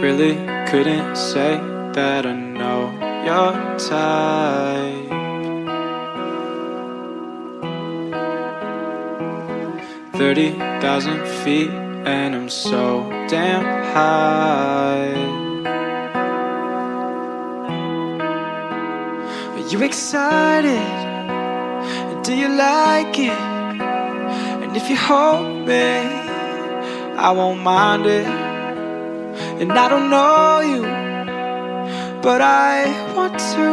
really couldn't say that I know your type. Thirty thousand feet, and I'm so damn high. Are you excited? Do you like it? And if you hold me, I won't mind it. And I don't know you, but I want to.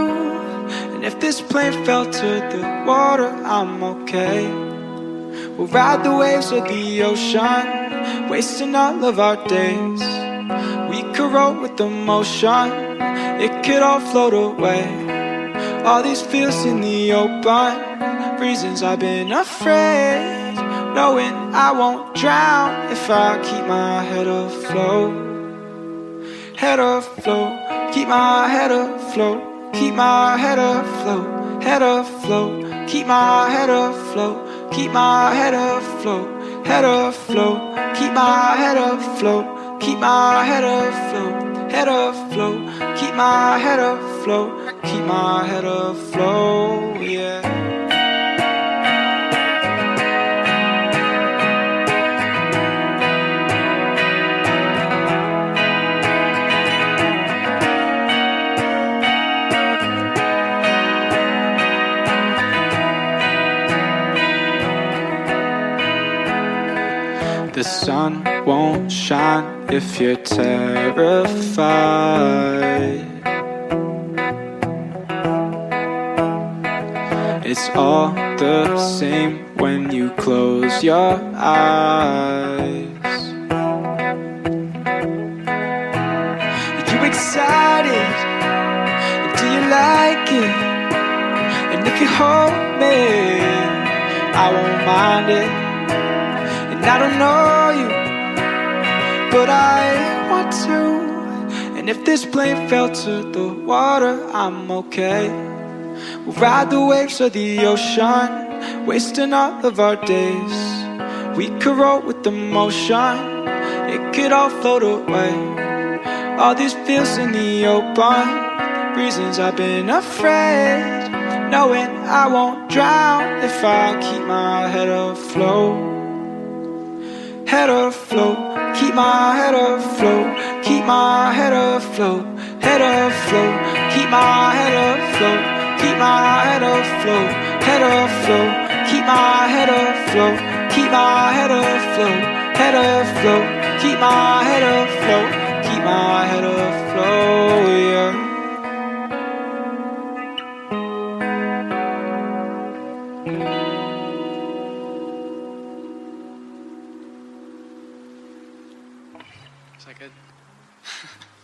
And if this plane fell to the water, I'm okay. We'll ride the waves of the ocean, wasting all of our days. We could roll with the motion, it could all float away. All these feels in the open, reasons I've been afraid. Knowing I won't drown if I keep my head afloat. Head afloat, keep my head afloat, keep my head afloat, head afloat, keep my head afloat, keep my head afloat, head afloat, keep my head afloat, keep my head afloat, head afloat, keep my head afloat, keep my head afloat, yeah. The sun won't shine if you're terrified. It's all the same when you close your eyes. Are you excited? Do you like it? And if you hold me, I won't mind it. And I don't know you, but I want to. And if this plane fell to the water, I'm okay. We'll ride the waves of the ocean, wasting all of our days. We could roll with the motion, it could all float away. All these feels in the open, reasons I've been afraid. Knowing I won't drown if I keep my head afloat head afloat. Keep my head afloat. Keep my head afloat. Head afloat. Keep my head afloat. Keep my head afloat. Head afloat. Keep my head afloat. Keep my head afloat. Head afloat. Keep my head afloat. Keep my head afloat. Yeah. I good.